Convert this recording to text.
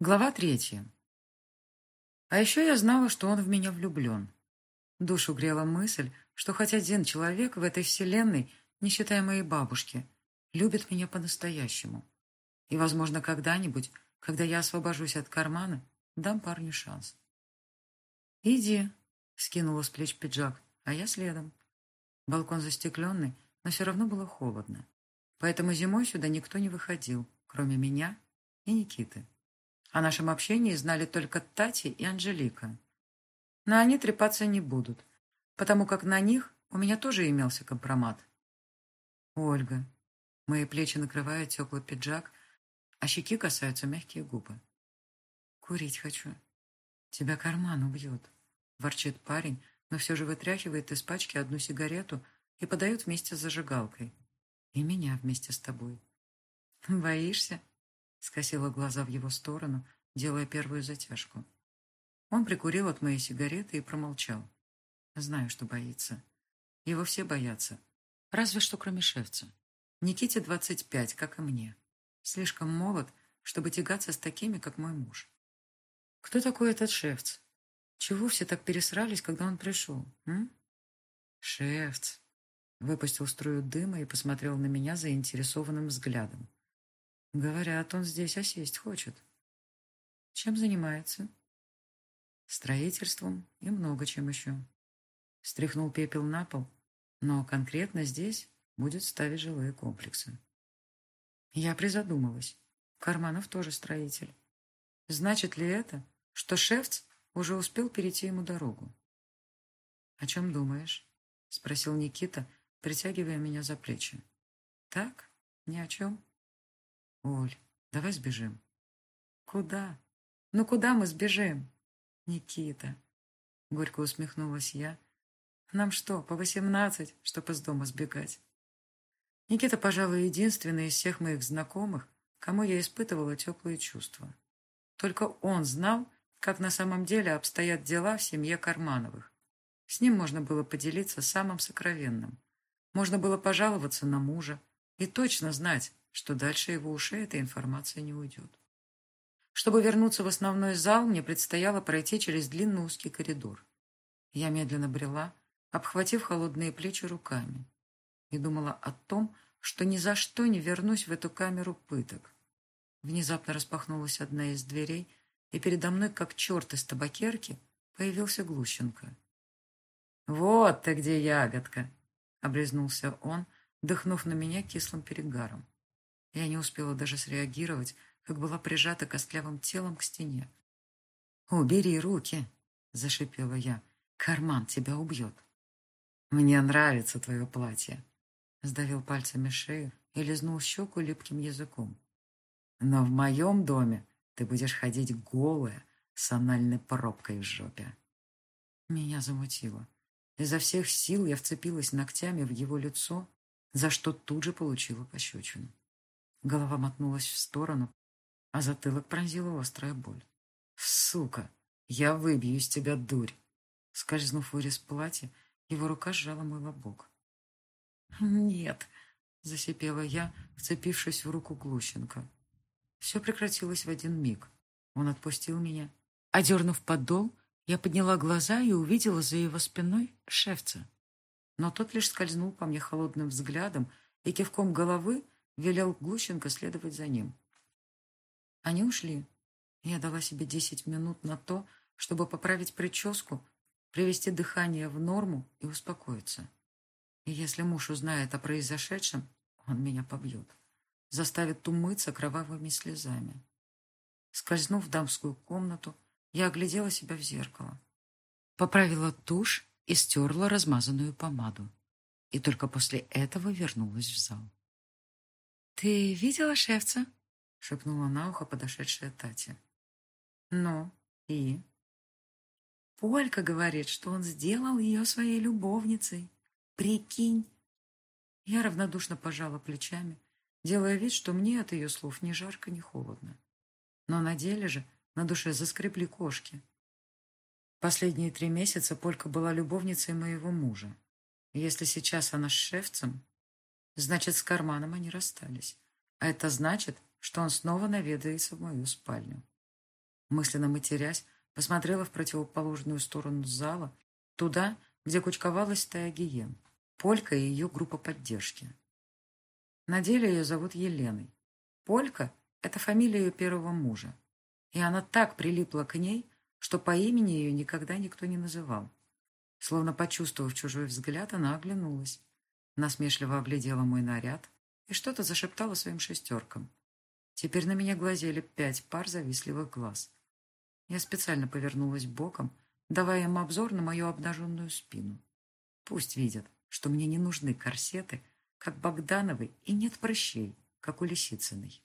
Глава третья. А еще я знала, что он в меня влюблен. Душу грела мысль, что хоть один человек в этой вселенной, не считая моей бабушки, любит меня по-настоящему. И, возможно, когда-нибудь, когда я освобожусь от кармана, дам парню шанс. «Иди», — скинула с плеч пиджак, а я следом. Балкон застекленный, но все равно было холодно. Поэтому зимой сюда никто не выходил, кроме меня и Никиты. О нашем общении знали только Тати и Анжелика. Но они трепаться не будут, потому как на них у меня тоже имелся компромат. Ольга. Мои плечи накрывают теплый пиджак, а щеки касаются мягкие губы. Курить хочу. Тебя карман убьет. Ворчит парень, но все же вытряхивает из пачки одну сигарету и подает вместе с зажигалкой. И меня вместе с тобой. Боишься? Скосила глаза в его сторону, делая первую затяжку. Он прикурил от моей сигареты и промолчал. Знаю, что боится. Его все боятся. Разве что кроме шефца. Никите 25, как и мне. Слишком молод, чтобы тягаться с такими, как мой муж. Кто такой этот шефц? Чего все так пересрались, когда он пришел? М? Шефц. Выпустил струю дыма и посмотрел на меня заинтересованным взглядом. Говорят, он здесь осесть хочет. Чем занимается? Строительством и много чем еще. Стряхнул пепел на пол, но конкретно здесь будет ставить жилые комплексы. Я призадумалась. Карманов тоже строитель. Значит ли это, что Шефц уже успел перейти ему дорогу? «О чем думаешь?» — спросил Никита, притягивая меня за плечи. «Так? Ни о чем?» Оль, давай сбежим. Куда? Ну куда мы сбежим? Никита. Горько усмехнулась я. Нам что, по восемнадцать, чтобы из дома сбегать? Никита, пожалуй, единственный из всех моих знакомых, кому я испытывала теплые чувства. Только он знал, как на самом деле обстоят дела в семье Кармановых. С ним можно было поделиться самым сокровенным. Можно было пожаловаться на мужа и точно знать, что дальше его ушей эта информация не уйдет. Чтобы вернуться в основной зал, мне предстояло пройти через длинный узкий коридор. Я медленно брела, обхватив холодные плечи руками, и думала о том, что ни за что не вернусь в эту камеру пыток. Внезапно распахнулась одна из дверей, и передо мной, как черт из табакерки, появился Глущенко. «Вот ты где, ягодка!» — облизнулся он, дыхнув на меня кислым перегаром. Я не успела даже среагировать, как была прижата костлявым телом к стене. «Убери руки!» — зашипела я. «Карман тебя убьет!» «Мне нравится твое платье!» Сдавил пальцами шею и лизнул щеку липким языком. «Но в моем доме ты будешь ходить голая, с анальной пробкой в жопе!» Меня замутило. Изо всех сил я вцепилась ногтями в его лицо, за что тут же получила пощечину. Голова мотнулась в сторону, а затылок пронзила острая боль. «Сука! Я выбью из тебя дурь!» Скользнув вырез платья, его рука сжала мой лобок. «Нет!» — засипела я, вцепившись в руку Глущенко. Все прекратилось в один миг. Он отпустил меня. Одернув подол, я подняла глаза и увидела за его спиной шефца. Но тот лишь скользнул по мне холодным взглядом и кивком головы велел Глущенко следовать за ним. Они ушли. Я дала себе десять минут на то, чтобы поправить прическу, привести дыхание в норму и успокоиться. И если муж узнает о произошедшем, он меня побьет, заставит умыться кровавыми слезами. Скользнув в дамскую комнату, я оглядела себя в зеркало. Поправила тушь и стерла размазанную помаду. И только после этого вернулась в зал. «Ты видела шефца?» — шепнула на ухо подошедшая Татья. «Ну, и?» Полька говорит, что он сделал ее своей любовницей. Прикинь!» Я равнодушно пожала плечами, делая вид, что мне от ее слов ни жарко, ни холодно. Но на деле же на душе заскребли кошки. Последние три месяца Полька была любовницей моего мужа. если сейчас она с шефцем, Значит, с карманом они расстались. А это значит, что он снова наведается в мою спальню. Мысленно матерясь, посмотрела в противоположную сторону зала, туда, где кучковалась стая гиен, Полька и ее группа поддержки. На деле ее зовут Еленой. Полька – это фамилия ее первого мужа. И она так прилипла к ней, что по имени ее никогда никто не называл. Словно почувствовав чужой взгляд, она оглянулась, насмешливо оглядела мой наряд и что-то зашептала своим шестеркам. Теперь на меня глазели пять пар завистливых глаз. Я специально повернулась боком, давая им обзор на мою обнаженную спину. Пусть видят, что мне не нужны корсеты, как Богдановой, и нет прыщей, как у Лисицыной.